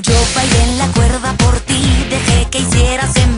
Yo bailé en la cuerda por ti, dejé que hicieras en